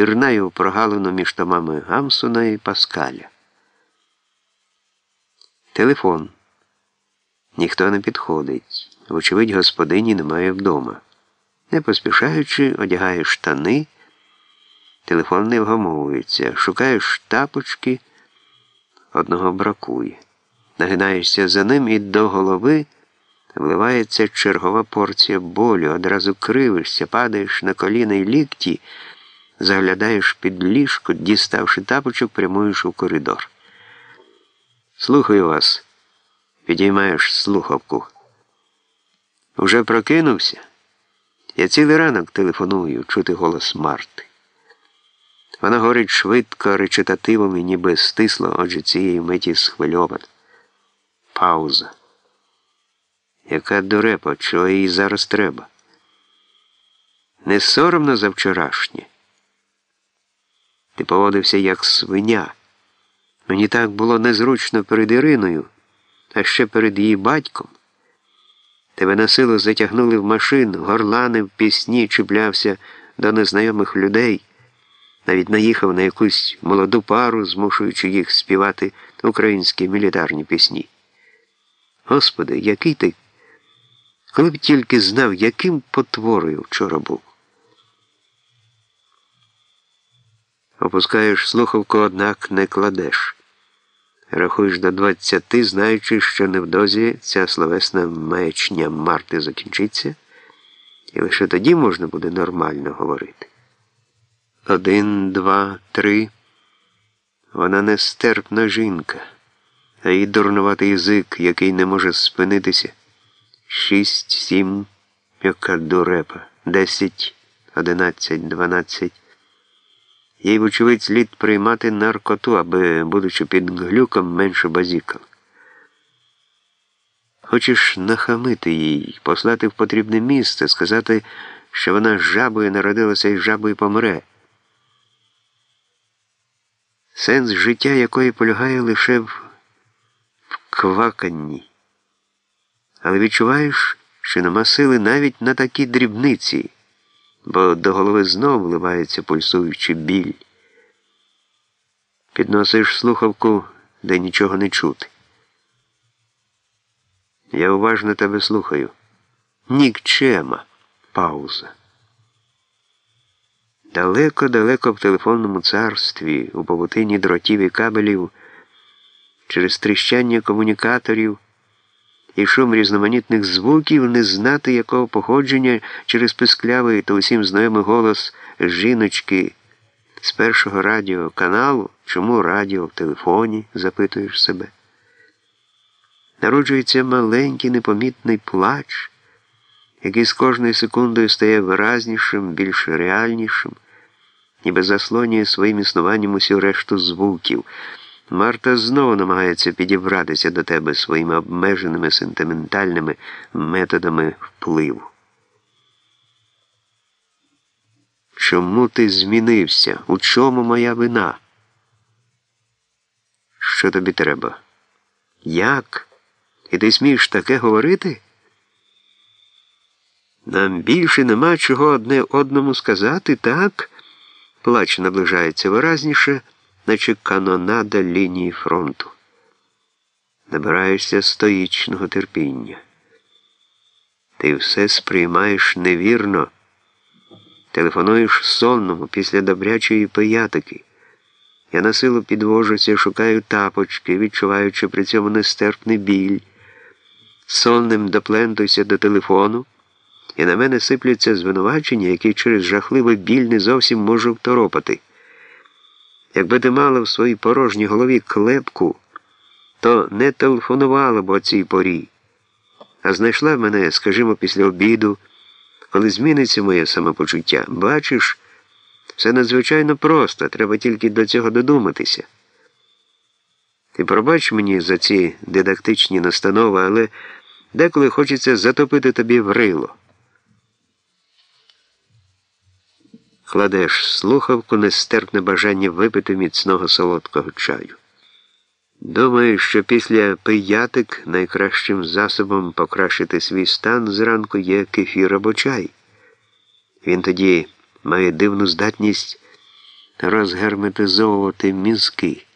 пірнає у прогалину між томами Гамсуна і Паскаля. Телефон. Ніхто не підходить. Вочевидь, господині немає вдома. Не поспішаючи, одягає штани. Телефон не вгамовується. Шукаєш тапочки, одного бракує. Нагинаєшся за ним і до голови вливається чергова порція болю, одразу кривишся, падаєш на коліна й лікті, заглядаєш під ліжко, діставши тапочок, прямуєш у коридор. Слухаю вас, підіймаєш слухавку. Уже прокинувся? Я цілий ранок телефоную, чути голос Марти. Вона говорить швидко, речитативом і ніби стисло, отже цієї миті схвильована. Пауза. Яка дурепа, чого їй зараз треба? Не соромно за вчорашнє. Ти поводився як свиня. Мені так було незручно перед Іриною, а ще перед її батьком. Тебе на силу затягнули в машину, горланив пісні, чіплявся до незнайомих людей, навіть наїхав на якусь молоду пару, змушуючи їх співати українські мілітарні пісні. Господи, який ти, коли б тільки знав, яким потворою вчора був. Опускаєш слухавку, однак не кладеш. Рахуєш до двадцяти, знаючи, що невдовзі ця словесна маячня Марти закінчиться, і лише тоді можна буде нормально говорити. Один, два, три. Вона нестерпна жінка, а її дурнуватий язик, який не може спинитися. Шість, сім, яка дурепа, десять, одинадцять, дванадцять. Їй, вочевидь, слід приймати наркоту, аби, будучи під глюком, менше базікав. Хочеш нахамити їй, послати в потрібне місце, сказати, що вона з жабою народилася і жабою помре. Сенс життя якої полягає лише в кваканні. Але відчуваєш, що нема сили навіть на такі дрібниці бо до голови знов вливається пульсуючий біль. Підносиш слухавку, де нічого не чути. Я уважно тебе слухаю. Нікчема. Пауза. Далеко-далеко в телефонному царстві, у павутині дротів і кабелів, через тріщання комунікаторів і шум різноманітних звуків, не знати якого походження через писклявий та усім знайомий голос жіночки з першого радіоканалу, чому радіо в телефоні, запитуєш себе. Народжується маленький непомітний плач, який з кожною секундою стає виразнішим, більш реальнішим, ніби заслонює своїм існуванням усю решту звуків. Марта знову намагається підібратися до тебе своїми обмеженими сентиментальними методами впливу. Чому ти змінився? У чому моя вина? Що тобі треба? Як? І ти смієш таке говорити? Нам більше нема чого одне одному сказати, так? Плач наближається виразніше наче канонада лінії фронту. Набираєшся стоїчного терпіння. Ти все сприймаєш невірно, телефонуєш сонному після добрячої пиятики. Я на силу підвожуся, шукаю тапочки, відчуваючи при цьому нестерпний біль. Сонним доплентуюся до телефону, і на мене сипляться звинувачення, які через жахливий біль не зовсім можу второпати. Якби ти мала в своїй порожній голові клепку, то не телефонувала б о цій порі, а знайшла мене, скажімо, після обіду, коли зміниться моє самопочуття. Бачиш, все надзвичайно просто, треба тільки до цього додуматися. Ти пробач мені за ці дидактичні настанови, але деколи хочеться затопити тобі в рило. Кладеш слухавку нестерпне бажання випити міцного солодкого чаю. Думаю, що після пиятик найкращим засобом покращити свій стан зранку є кефір або чай. Він тоді має дивну здатність розгерметизовувати мізки.